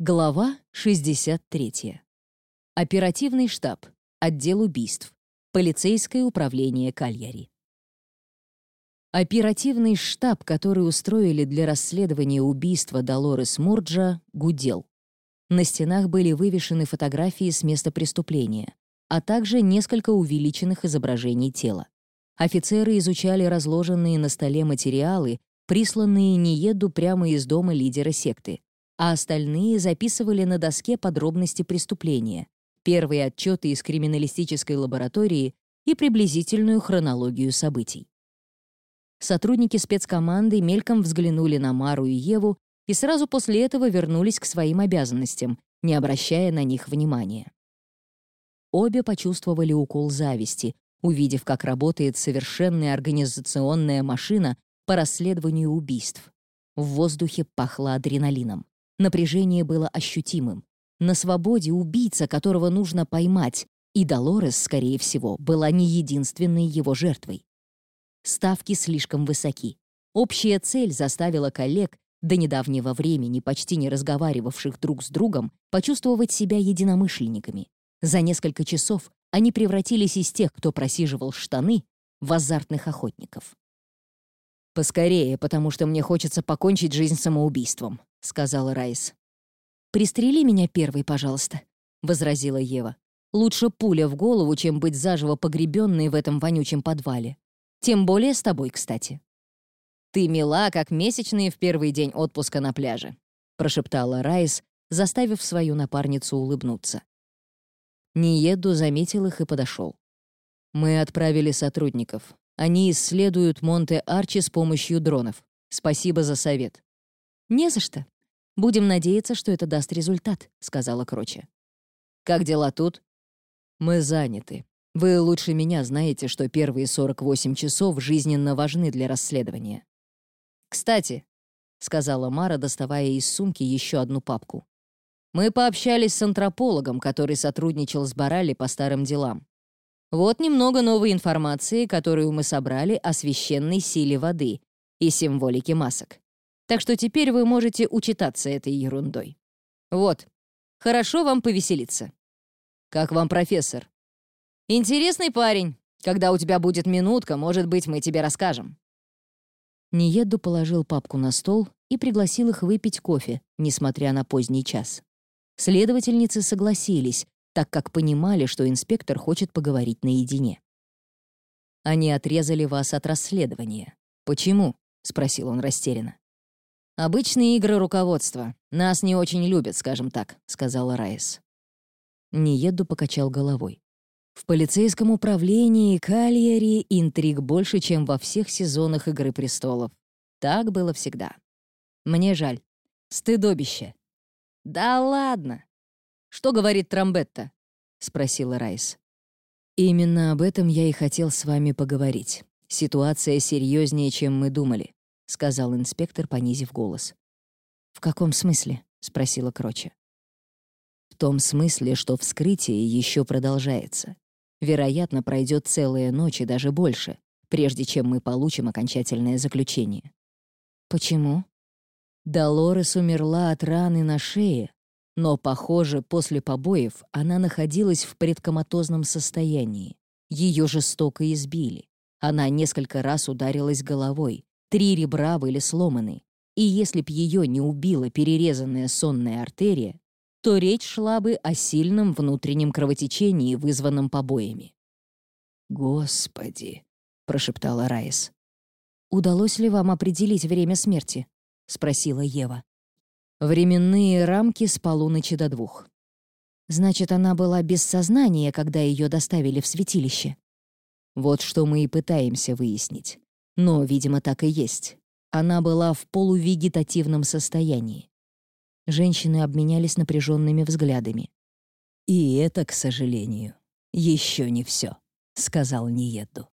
Глава 63. Оперативный штаб. Отдел убийств. Полицейское управление Кальяри. Оперативный штаб, который устроили для расследования убийства Долорес Мурджа, гудел. На стенах были вывешены фотографии с места преступления, а также несколько увеличенных изображений тела. Офицеры изучали разложенные на столе материалы, присланные Ниеду прямо из дома лидера секты, а остальные записывали на доске подробности преступления, первые отчеты из криминалистической лаборатории и приблизительную хронологию событий. Сотрудники спецкоманды мельком взглянули на Мару и Еву и сразу после этого вернулись к своим обязанностям, не обращая на них внимания. Обе почувствовали укол зависти, увидев, как работает совершенная организационная машина по расследованию убийств. В воздухе пахло адреналином. Напряжение было ощутимым. На свободе убийца, которого нужно поймать, и Долорес, скорее всего, была не единственной его жертвой. Ставки слишком высоки. Общая цель заставила коллег, до недавнего времени почти не разговаривавших друг с другом, почувствовать себя единомышленниками. За несколько часов они превратились из тех, кто просиживал штаны, в азартных охотников. «Поскорее, потому что мне хочется покончить жизнь самоубийством», — сказала Райс. «Пристрели меня первой, пожалуйста», — возразила Ева. «Лучше пуля в голову, чем быть заживо погребенной в этом вонючем подвале. Тем более с тобой, кстати». «Ты мила, как месячные в первый день отпуска на пляже», — прошептала Райс, заставив свою напарницу улыбнуться. Ниеду заметил их и подошел. «Мы отправили сотрудников. Они исследуют Монте-Арчи с помощью дронов. Спасибо за совет. «Не за что. Будем надеяться, что это даст результат», — сказала Кроче. «Как дела тут?» «Мы заняты. Вы лучше меня знаете, что первые 48 часов жизненно важны для расследования». «Кстати», — сказала Мара, доставая из сумки еще одну папку. «Мы пообщались с антропологом, который сотрудничал с Барали по старым делам. Вот немного новой информации, которую мы собрали о священной силе воды и символике масок. Так что теперь вы можете учитаться этой ерундой. Вот. Хорошо вам повеселиться. Как вам профессор? Интересный парень. Когда у тебя будет минутка, может быть, мы тебе расскажем. Ниеду положил папку на стол и пригласил их выпить кофе, несмотря на поздний час. Следовательницы согласились, так как понимали, что инспектор хочет поговорить наедине. «Они отрезали вас от расследования. Почему?» — спросил он растерянно. «Обычные игры руководства. Нас не очень любят, скажем так», — сказала Райс. Ниеду покачал головой. В полицейском управлении Кальяри интриг больше, чем во всех сезонах «Игры престолов». Так было всегда. Мне жаль. Стыдобище. «Да ладно!» «Что говорит Трамбетта?» — спросила Райс. «Именно об этом я и хотел с вами поговорить. Ситуация серьезнее, чем мы думали. — сказал инспектор, понизив голос. «В каком смысле?» — спросила Кроче. «В том смысле, что вскрытие еще продолжается. Вероятно, пройдет целая ночь и даже больше, прежде чем мы получим окончательное заключение». «Почему?» Долорес умерла от раны на шее, но, похоже, после побоев она находилась в предкоматозном состоянии. Ее жестоко избили. Она несколько раз ударилась головой, Три ребра были сломаны, и если б ее не убила перерезанная сонная артерия, то речь шла бы о сильном внутреннем кровотечении, вызванном побоями. «Господи!» — прошептала Райс. «Удалось ли вам определить время смерти?» — спросила Ева. «Временные рамки с полуночи до двух». «Значит, она была без сознания, когда ее доставили в святилище?» «Вот что мы и пытаемся выяснить. Но, видимо, так и есть. Она была в полувегетативном состоянии. Женщины обменялись напряженными взглядами. «И это, к сожалению, еще не все», — сказал Ниеду.